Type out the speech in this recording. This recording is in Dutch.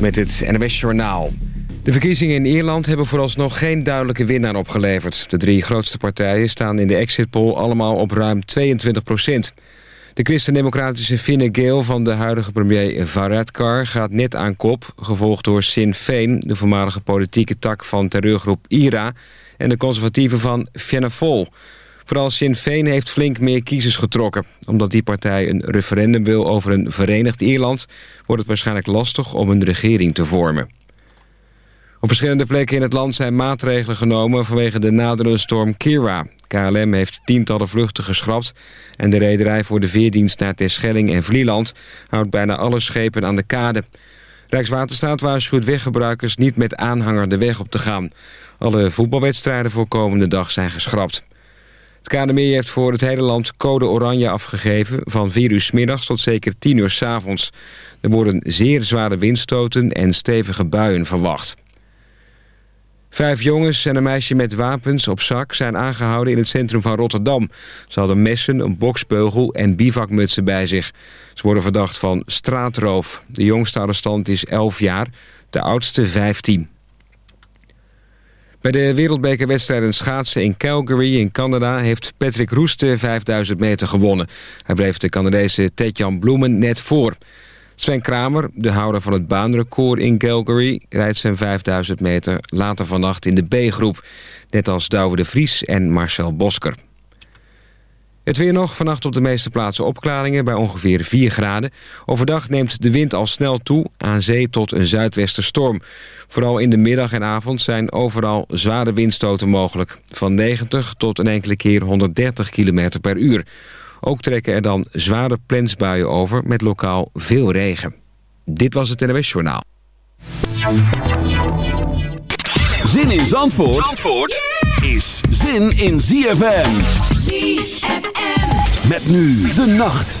Met het NWS Journaal. De verkiezingen in Ierland hebben vooralsnog geen duidelijke winnaar opgeleverd. De drie grootste partijen staan in de exit poll allemaal op ruim 22 procent. De christendemocratische Fine Gael van de huidige premier Varadkar gaat net aan kop... gevolgd door Sinn Féin, de voormalige politieke tak van terreurgroep IRA... en de conservatieven van Fianna Fáil... Vooral Sinn Féin heeft flink meer kiezers getrokken. Omdat die partij een referendum wil over een verenigd Ierland... wordt het waarschijnlijk lastig om een regering te vormen. Op verschillende plekken in het land zijn maatregelen genomen... vanwege de naderende storm Kira. KLM heeft tientallen vluchten geschrapt... en de rederij voor de veerdienst naar Terschelling en Vlieland... houdt bijna alle schepen aan de kade. Rijkswaterstaat waarschuwt weggebruikers niet met aanhanger de weg op te gaan. Alle voetbalwedstrijden voor komende dag zijn geschrapt. Het KNMI heeft voor het hele land code oranje afgegeven... van 4 uur s middags tot zeker 10 uur s avonds. Er worden zeer zware windstoten en stevige buien verwacht. Vijf jongens en een meisje met wapens op zak zijn aangehouden in het centrum van Rotterdam. Ze hadden messen, een boksbeugel en bivakmutsen bij zich. Ze worden verdacht van straatroof. De jongste arrestant is 11 jaar, de oudste 15. Bij de wereldbekerwedstrijden schaatsen in Calgary in Canada... heeft Patrick Roeste 5000 meter gewonnen. Hij bleef de Canadese Tetjan Bloemen net voor. Sven Kramer, de houder van het baanrecord in Calgary... rijdt zijn 5000 meter later vannacht in de B-groep. Net als Douwe de Vries en Marcel Bosker. Het weer nog, vannacht op de meeste plaatsen opklaringen bij ongeveer 4 graden. Overdag neemt de wind al snel toe, aan zee tot een zuidwesterstorm. Vooral in de middag en avond zijn overal zware windstoten mogelijk. Van 90 tot een enkele keer 130 km per uur. Ook trekken er dan zware plensbuien over met lokaal veel regen. Dit was het NWS Journaal. Zin in Zandvoort, Zandvoort is zin in ZFM. ZFM. Met nu de nacht.